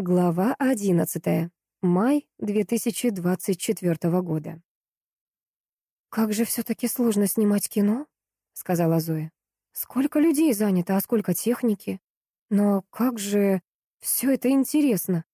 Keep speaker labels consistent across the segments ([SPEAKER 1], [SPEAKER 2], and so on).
[SPEAKER 1] Глава 11. Май 2024 года. «Как же все-таки сложно снимать кино», — сказала Зоя. «Сколько людей занято, а сколько техники. Но как же все это интересно».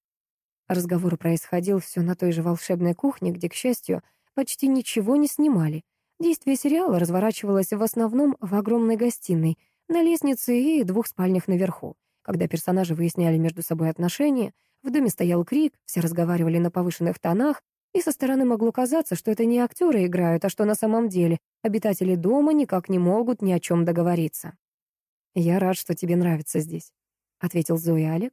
[SPEAKER 1] Разговор происходил все на той же волшебной кухне, где, к счастью, почти ничего не снимали. Действие сериала разворачивалось в основном в огромной гостиной, на лестнице и двух спальнях наверху. Когда персонажи выясняли между собой отношения, в доме стоял крик, все разговаривали на повышенных тонах, и со стороны могло казаться, что это не актеры играют, а что на самом деле обитатели дома никак не могут ни о чем договориться. «Я рад, что тебе нравится здесь», — ответил Зоя Олег.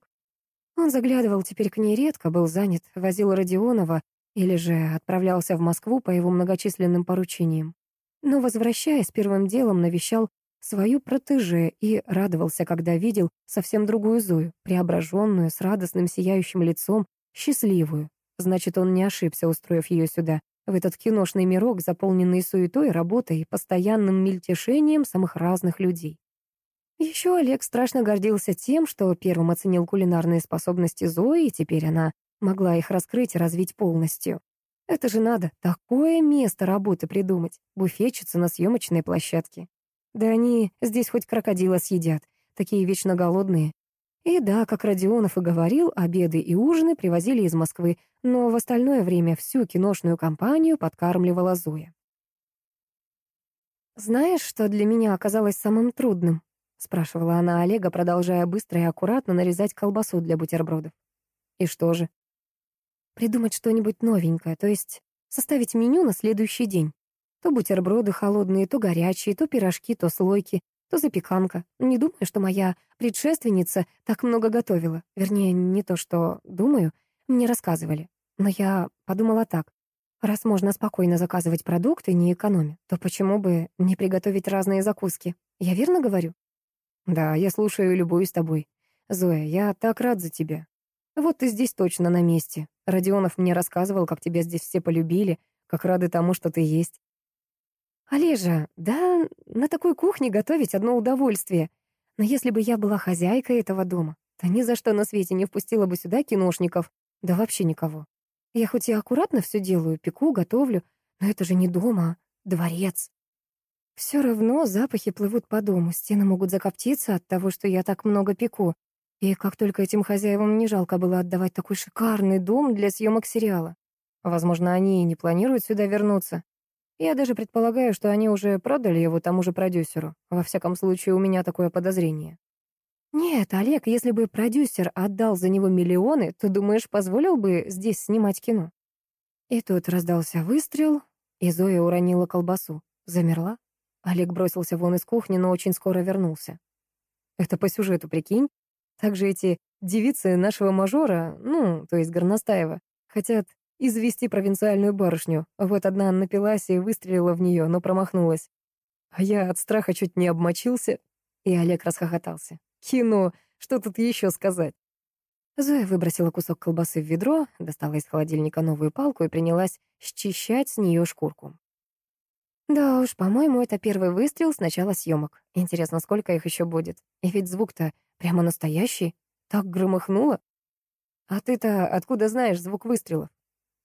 [SPEAKER 1] Он заглядывал теперь к ней редко, был занят, возил Родионова или же отправлялся в Москву по его многочисленным поручениям. Но, возвращаясь, первым делом навещал свою протеже и радовался, когда видел совсем другую Зою, преображенную, с радостным сияющим лицом, счастливую. Значит, он не ошибся, устроив ее сюда, в этот киношный мирок, заполненный суетой, работой и постоянным мельтешением самых разных людей. Еще Олег страшно гордился тем, что первым оценил кулинарные способности Зои, и теперь она могла их раскрыть и развить полностью. Это же надо такое место работы придумать, буфетчица на съемочной площадке. Да они здесь хоть крокодила съедят, такие вечно голодные. И да, как Родионов и говорил, обеды и ужины привозили из Москвы, но в остальное время всю киношную компанию подкармливала Зоя. «Знаешь, что для меня оказалось самым трудным?» — спрашивала она Олега, продолжая быстро и аккуратно нарезать колбасу для бутербродов. «И что же?» «Придумать что-нибудь новенькое, то есть составить меню на следующий день. То бутерброды холодные, то горячие, то пирожки, то слойки, то запеканка. Не думаю, что моя предшественница так много готовила. Вернее, не то, что думаю, мне рассказывали. Но я подумала так. Раз можно спокойно заказывать продукты, не экономя, то почему бы не приготовить разные закуски? Я верно говорю? Да, я слушаю и любуюсь тобой. Зоя, я так рад за тебя. Вот ты здесь точно на месте. Родионов мне рассказывал, как тебя здесь все полюбили, как рады тому, что ты есть. «Олежа, да на такой кухне готовить одно удовольствие. Но если бы я была хозяйкой этого дома, то ни за что на свете не впустила бы сюда киношников, да вообще никого. Я хоть и аккуратно все делаю, пеку, готовлю, но это же не дома, а дворец. Все равно запахи плывут по дому, стены могут закоптиться от того, что я так много пеку. И как только этим хозяевам не жалко было отдавать такой шикарный дом для съемок сериала. Возможно, они и не планируют сюда вернуться. Я даже предполагаю, что они уже продали его тому же продюсеру. Во всяком случае, у меня такое подозрение. Нет, Олег, если бы продюсер отдал за него миллионы, то, думаешь, позволил бы здесь снимать кино? И тут раздался выстрел, и Зоя уронила колбасу. Замерла. Олег бросился вон из кухни, но очень скоро вернулся. Это по сюжету, прикинь? Также эти девицы нашего мажора, ну, то есть Горностаева, хотят извести провинциальную барышню. Вот одна напилась и выстрелила в нее, но промахнулась. А я от страха чуть не обмочился. И Олег расхохотался. Кино, что тут еще сказать? Зоя выбросила кусок колбасы в ведро, достала из холодильника новую палку и принялась счищать с нее шкурку. Да уж, по-моему, это первый выстрел с начала съемок. Интересно, сколько их еще будет? И ведь звук-то прямо настоящий. Так громыхнуло. А ты-то откуда знаешь звук выстрелов?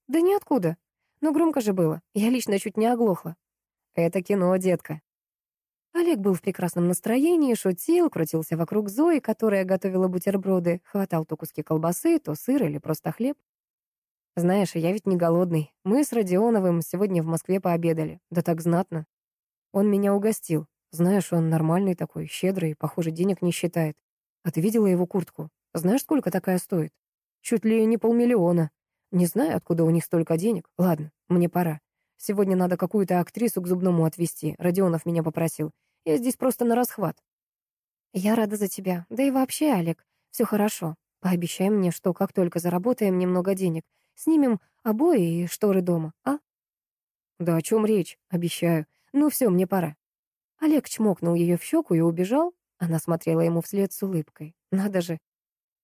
[SPEAKER 1] Да ниоткуда. Но громко же было. Я лично чуть не оглохла. Это кино, детка. Олег был в прекрасном настроении, шутил, крутился вокруг Зои, которая готовила бутерброды, хватал то куски колбасы, то сыр или просто хлеб. Знаешь, я ведь не голодный. Мы с Родионовым сегодня в Москве пообедали. Да так знатно. Он меня угостил. Знаешь, он нормальный такой, щедрый, похоже, денег не считает. А ты видела его куртку? Знаешь, сколько такая стоит? Чуть ли не полмиллиона. Не знаю, откуда у них столько денег. Ладно, мне пора. Сегодня надо какую-то актрису к зубному отвезти. Родионов меня попросил. Я здесь просто на расхват. Я рада за тебя. Да и вообще, Олег, все хорошо. Пообещай мне, что как только заработаем немного денег, снимем обои и шторы дома, а? Да о чем речь? Обещаю. Ну все, мне пора. Олег чмокнул ее в щеку и убежал. Она смотрела ему вслед с улыбкой. Надо же,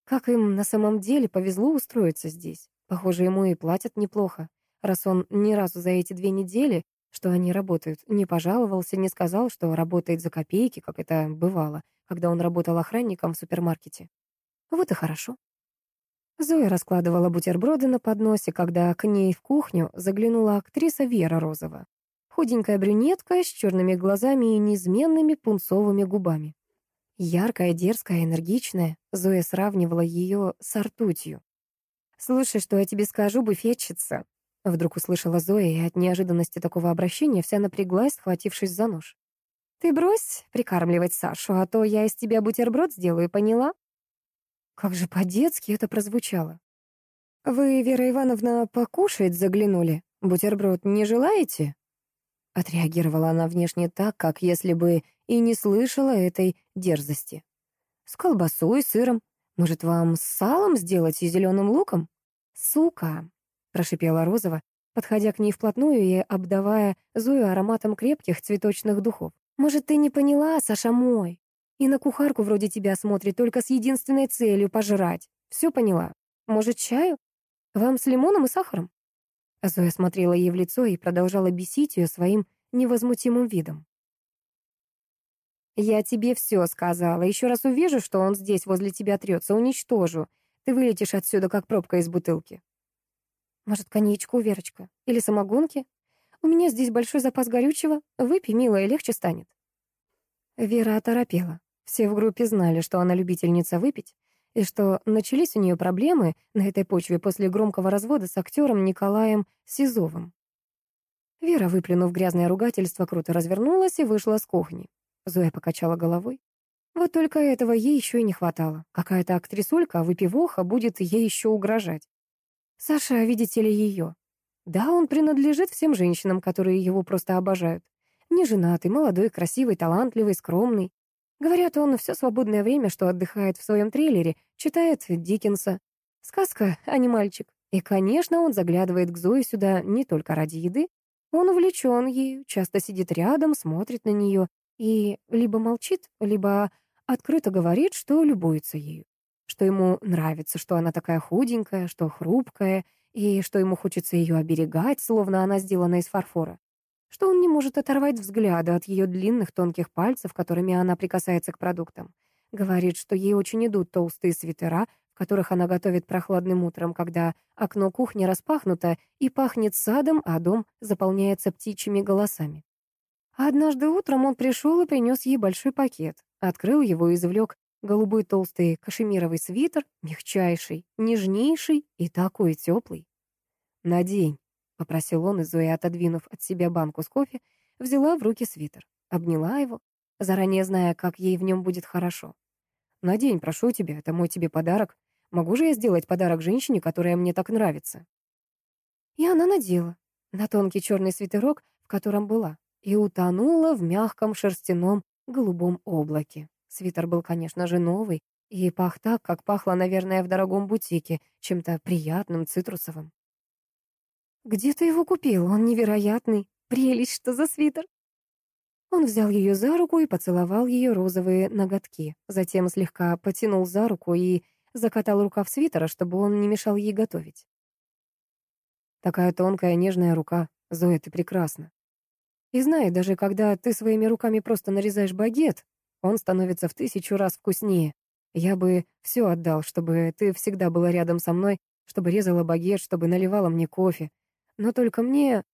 [SPEAKER 1] как им на самом деле повезло устроиться здесь. Похоже, ему и платят неплохо, раз он ни разу за эти две недели, что они работают, не пожаловался, не сказал, что работает за копейки, как это бывало, когда он работал охранником в супермаркете. Вот и хорошо. Зоя раскладывала бутерброды на подносе, когда к ней в кухню заглянула актриса Вера Розова. Худенькая брюнетка с черными глазами и неизменными пунцовыми губами. Яркая, дерзкая, энергичная, Зоя сравнивала ее с ртутью. «Слушай, что я тебе скажу, буфетчица?» Вдруг услышала Зоя, и от неожиданности такого обращения вся напряглась, схватившись за нож. «Ты брось прикармливать Сашу, а то я из тебя бутерброд сделаю, поняла?» Как же по-детски это прозвучало. «Вы, Вера Ивановна, покушать заглянули? Бутерброд не желаете?» Отреагировала она внешне так, как если бы и не слышала этой дерзости. «С колбасой, сыром. Может, вам с салом сделать и зеленым луком?» «Сука!» — прошипела Розова, подходя к ней вплотную и обдавая Зою ароматом крепких цветочных духов. «Может, ты не поняла, Саша мой? И на кухарку вроде тебя смотрит только с единственной целью — пожрать. Все поняла? Может, чаю? Вам с лимоном и сахаром?» Зоя смотрела ей в лицо и продолжала бесить ее своим невозмутимым видом. «Я тебе все сказала. Еще раз увижу, что он здесь возле тебя трется, уничтожу. Ты вылетишь отсюда, как пробка из бутылки». «Может, коньячку, Верочка? Или самогонки? У меня здесь большой запас горючего. Выпей, милая, легче станет». Вера оторопела. Все в группе знали, что она любительница выпить, и что начались у нее проблемы на этой почве после громкого развода с актером Николаем Сизовым. Вера, выплюнув грязное ругательство, круто развернулась и вышла с кухни. Зоя покачала головой. Вот только этого ей еще и не хватало. Какая-то актрисулька, выпивоха, будет ей еще угрожать. Саша, видите ли, ее. Да, он принадлежит всем женщинам, которые его просто обожают. Не женатый, молодой, красивый, талантливый, скромный. Говорят, он все свободное время, что отдыхает в своем трейлере, читает Диккенса. Сказка, а не мальчик. И, конечно, он заглядывает к Зое сюда не только ради еды, он увлечен ею, часто сидит рядом, смотрит на нее и либо молчит, либо открыто говорит, что любуется ею, что ему нравится, что она такая худенькая, что хрупкая, и что ему хочется ее оберегать, словно она сделана из фарфора, что он не может оторвать взгляда от ее длинных тонких пальцев, которыми она прикасается к продуктам. Говорит, что ей очень идут толстые свитера, в которых она готовит прохладным утром, когда окно кухни распахнуто и пахнет садом, а дом заполняется птичьими голосами. Однажды утром он пришел и принес ей большой пакет, открыл его и извлек голубой толстый кашемировый свитер, мягчайший, нежнейший и такой теплый. «Надень», — попросил он, и Зоя, отодвинув от себя банку с кофе, взяла в руки свитер, обняла его, заранее зная, как ей в нем будет хорошо. Надень, прошу тебя, это мой тебе подарок. Могу же я сделать подарок женщине, которая мне так нравится?» И она надела на тонкий черный свитерок, в котором была, и утонула в мягком шерстяном голубом облаке. Свитер был, конечно же, новый, и пах так, как пахло, наверное, в дорогом бутике, чем-то приятным, цитрусовым. «Где ты его купил? Он невероятный. Прелесть, что за свитер!» Он взял ее за руку и поцеловал ее розовые ноготки. Затем слегка потянул за руку и закатал рукав свитера, чтобы он не мешал ей готовить. Такая тонкая, нежная рука. Зоя, ты прекрасна. И знай, даже когда ты своими руками просто нарезаешь багет, он становится в тысячу раз вкуснее. Я бы все отдал, чтобы ты всегда была рядом со мной, чтобы резала багет, чтобы наливала мне кофе. Но только мне...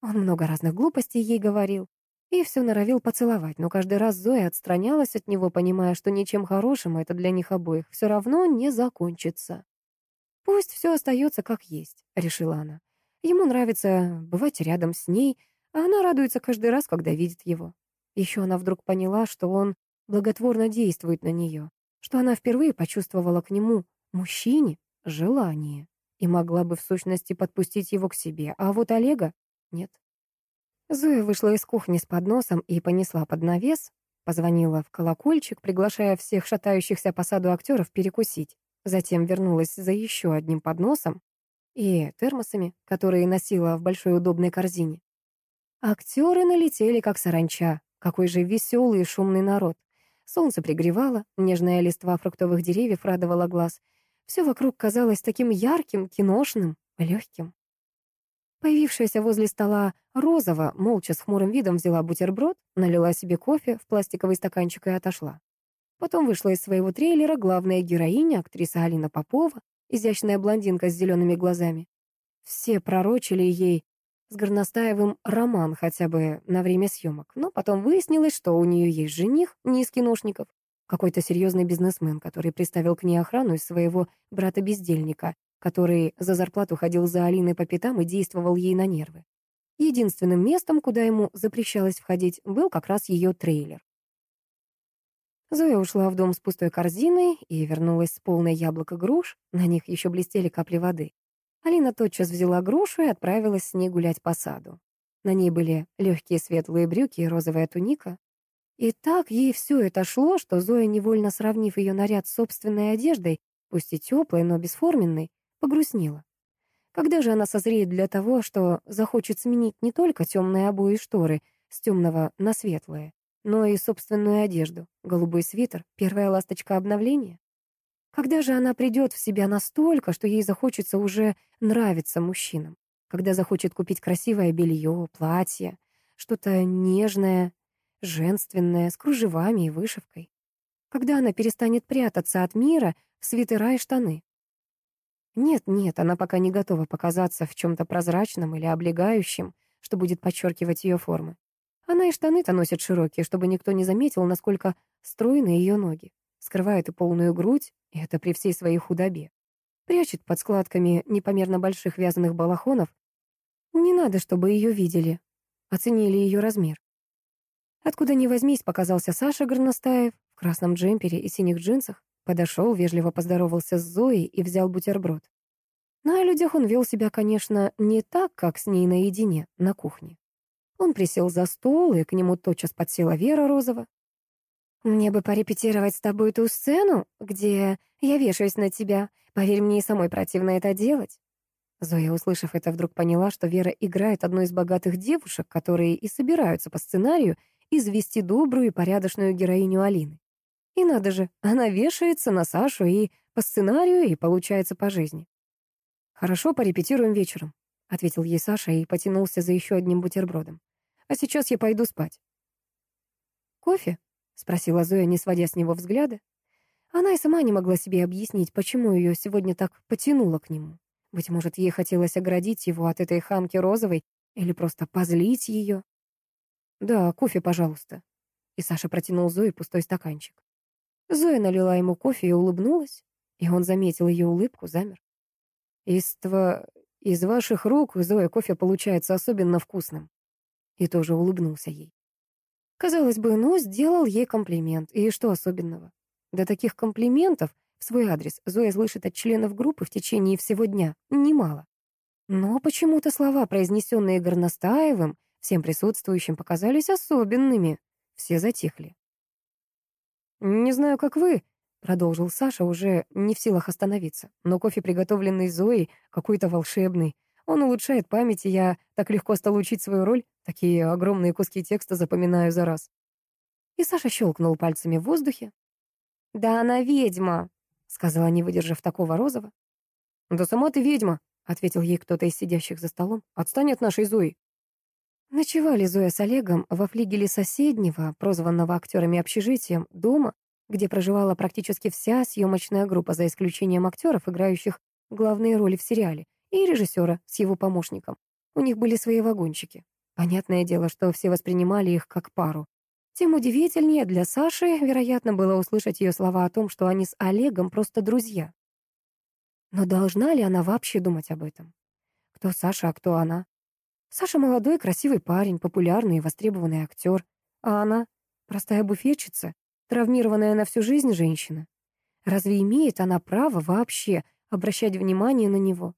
[SPEAKER 1] Он много разных глупостей ей говорил и все норовил поцеловать, но каждый раз Зоя отстранялась от него, понимая, что ничем хорошим это для них обоих все равно не закончится. «Пусть все остается как есть», — решила она. Ему нравится бывать рядом с ней, а она радуется каждый раз, когда видит его. Еще она вдруг поняла, что он благотворно действует на нее, что она впервые почувствовала к нему, мужчине, желание и могла бы в сущности подпустить его к себе, а вот Олега — нет. Зоя вышла из кухни с подносом и понесла под навес, позвонила в колокольчик, приглашая всех шатающихся по саду актеров перекусить. Затем вернулась за еще одним подносом и термосами, которые носила в большой удобной корзине. Актеры налетели, как саранча. Какой же веселый и шумный народ. Солнце пригревало, нежная листва фруктовых деревьев радовала глаз. Все вокруг казалось таким ярким, киношным, легким. Появившаяся возле стола Розова молча с хмурым видом взяла бутерброд, налила себе кофе в пластиковый стаканчик и отошла. Потом вышла из своего трейлера главная героиня, актриса Алина Попова, изящная блондинка с зелеными глазами. Все пророчили ей с Горностаевым роман хотя бы на время съемок, но потом выяснилось, что у нее есть жених не из киношников, какой-то серьезный бизнесмен, который приставил к ней охрану из своего брата-бездельника, который за зарплату ходил за Алиной по пятам и действовал ей на нервы. Единственным местом, куда ему запрещалось входить, был как раз ее трейлер. Зоя ушла в дом с пустой корзиной и вернулась с полной яблоко груш, на них еще блестели капли воды. Алина тотчас взяла грушу и отправилась с ней гулять по саду. На ней были легкие светлые брюки и розовая туника. И так ей все это шло, что Зоя, невольно сравнив ее наряд с собственной одеждой, пусть и теплой, но бесформенной, погрустнела. Когда же она созреет для того, что захочет сменить не только темные обои и шторы с темного на светлое, но и собственную одежду, голубой свитер, первая ласточка обновления? Когда же она придет в себя настолько, что ей захочется уже нравиться мужчинам? Когда захочет купить красивое белье, платье, что-то нежное, женственное, с кружевами и вышивкой? Когда она перестанет прятаться от мира в свитера и штаны? Нет, нет, она пока не готова показаться в чем-то прозрачном или облегающем, что будет подчеркивать ее формы. Она и штаны-то носит широкие, чтобы никто не заметил, насколько стройны ее ноги. Скрывает и полную грудь, и это при всей своей худобе. Прячет под складками непомерно больших вязаных балахонов. Не надо, чтобы ее видели. Оценили ее размер. Откуда ни возьмись, показался Саша Горностаев в красном джемпере и синих джинсах. Подошел, вежливо поздоровался с Зоей и взял бутерброд. На людях он вел себя, конечно, не так, как с ней наедине, на кухне. Он присел за стол, и к нему тотчас подсела Вера Розова. «Мне бы порепетировать с тобой ту сцену, где я вешаюсь на тебя. Поверь мне, и самой противно это делать». Зоя, услышав это, вдруг поняла, что Вера играет одну из богатых девушек, которые и собираются по сценарию извести добрую и порядочную героиню Алины. И надо же, она вешается на Сашу и по сценарию, и получается по жизни. «Хорошо, порепетируем вечером», — ответил ей Саша и потянулся за еще одним бутербродом. «А сейчас я пойду спать». «Кофе?» — спросила Зоя, не сводя с него взгляда. Она и сама не могла себе объяснить, почему ее сегодня так потянуло к нему. Быть может, ей хотелось оградить его от этой хамки розовой или просто позлить ее. «Да, кофе, пожалуйста». И Саша протянул Зое пустой стаканчик. Зоя налила ему кофе и улыбнулась, и он заметил ее улыбку, замер. «Из, тва... из ваших рук, Зоя, кофе получается особенно вкусным». И тоже улыбнулся ей. Казалось бы, ну, сделал ей комплимент, и что особенного? До таких комплиментов в свой адрес Зоя слышит от членов группы в течение всего дня немало. Но почему-то слова, произнесенные Горностаевым, всем присутствующим показались особенными. Все затихли. «Не знаю, как вы», — продолжил Саша, уже не в силах остановиться. «Но кофе, приготовленный Зоей, какой-то волшебный. Он улучшает память, и я так легко стал учить свою роль. Такие огромные куски текста запоминаю за раз». И Саша щелкнул пальцами в воздухе. «Да она ведьма», — сказала, не выдержав такого розова. «Да сама ты ведьма», — ответил ей кто-то из сидящих за столом. «Отстань от нашей Зои». Ночевали Зоя с Олегом во флигеле соседнего, прозванного актерами общежитием, дома, где проживала практически вся съемочная группа, за исключением актеров, играющих главные роли в сериале, и режиссера с его помощником. У них были свои вагончики. Понятное дело, что все воспринимали их как пару. Тем удивительнее для Саши, вероятно, было услышать ее слова о том, что они с Олегом просто друзья. Но должна ли она вообще думать об этом? Кто Саша, а кто она? Саша молодой, красивый парень, популярный и востребованный актер. А она — простая буфетчица, травмированная на всю жизнь женщина. Разве имеет она право вообще обращать внимание на него?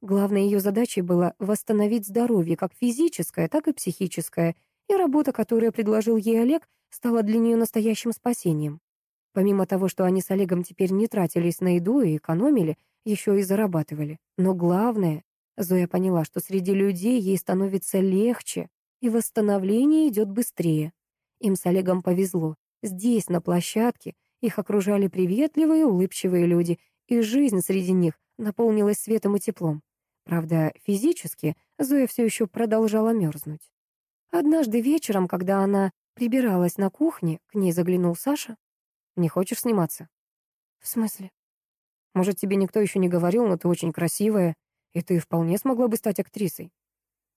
[SPEAKER 1] Главной ее задачей было восстановить здоровье, как физическое, так и психическое, и работа, которую предложил ей Олег, стала для нее настоящим спасением. Помимо того, что они с Олегом теперь не тратились на еду и экономили, еще и зарабатывали. Но главное, Зоя поняла, что среди людей ей становится легче, и восстановление идет быстрее. Им с Олегом повезло. Здесь, на площадке, их окружали приветливые, улыбчивые люди, и жизнь среди них наполнилась светом и теплом. Правда, физически Зоя все еще продолжала мерзнуть. Однажды вечером, когда она прибиралась на кухне, к ней заглянул Саша. «Не хочешь сниматься?» «В смысле?» Может, тебе никто еще не говорил, но ты очень красивая, и ты вполне смогла бы стать актрисой.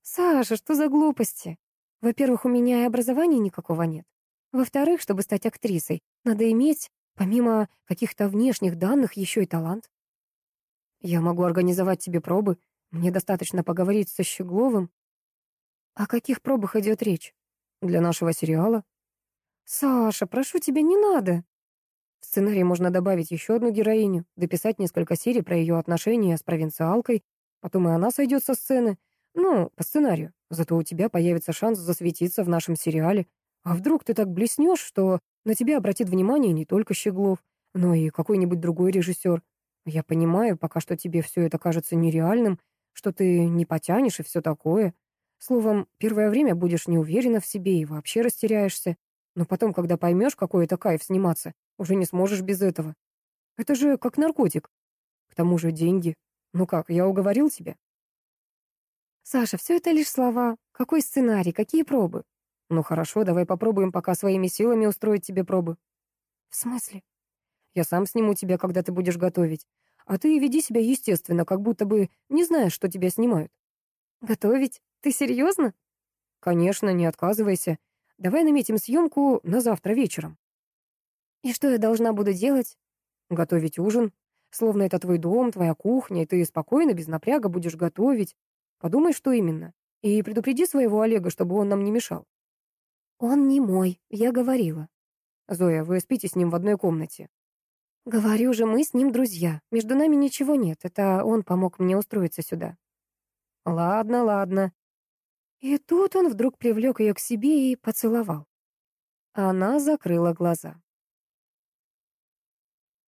[SPEAKER 1] Саша, что за глупости? Во-первых, у меня и образования никакого нет. Во-вторых, чтобы стать актрисой, надо иметь, помимо каких-то внешних данных, еще и талант. Я могу организовать тебе пробы. Мне достаточно поговорить со Щегловым. О каких пробах идет речь? Для нашего сериала? Саша, прошу тебя, не надо. В сценарий можно добавить еще одну героиню, дописать несколько серий про ее отношения с провинциалкой, потом и она сойдет со сцены. Ну, по сценарию. Зато у тебя появится шанс засветиться в нашем сериале. А вдруг ты так блеснешь, что на тебя обратит внимание не только Щеглов, но и какой-нибудь другой режиссер. Я понимаю, пока что тебе все это кажется нереальным, что ты не потянешь и все такое. Словом, первое время будешь неуверена в себе и вообще растеряешься. Но потом, когда поймешь, какой это кайф сниматься, уже не сможешь без этого. Это же как наркотик. К тому же деньги. Ну как, я уговорил тебя? Саша, все это лишь слова. Какой сценарий, какие пробы? Ну хорошо, давай попробуем пока своими силами устроить тебе пробы. В смысле? Я сам сниму тебя, когда ты будешь готовить. А ты веди себя естественно, как будто бы не знаешь, что тебя снимают. Готовить? Ты серьезно? Конечно, не отказывайся. Давай наметим съемку на завтра вечером. И что я должна буду делать? Готовить ужин. Словно это твой дом, твоя кухня, и ты спокойно, без напряга будешь готовить. Подумай, что именно. И предупреди своего Олега, чтобы он нам не мешал. Он не мой, я говорила. Зоя, вы спите с ним в одной комнате. Говорю же, мы с ним друзья. Между нами ничего нет. Это он помог мне устроиться сюда. Ладно, ладно. И тут он вдруг привлек ее к себе и поцеловал. Она закрыла глаза.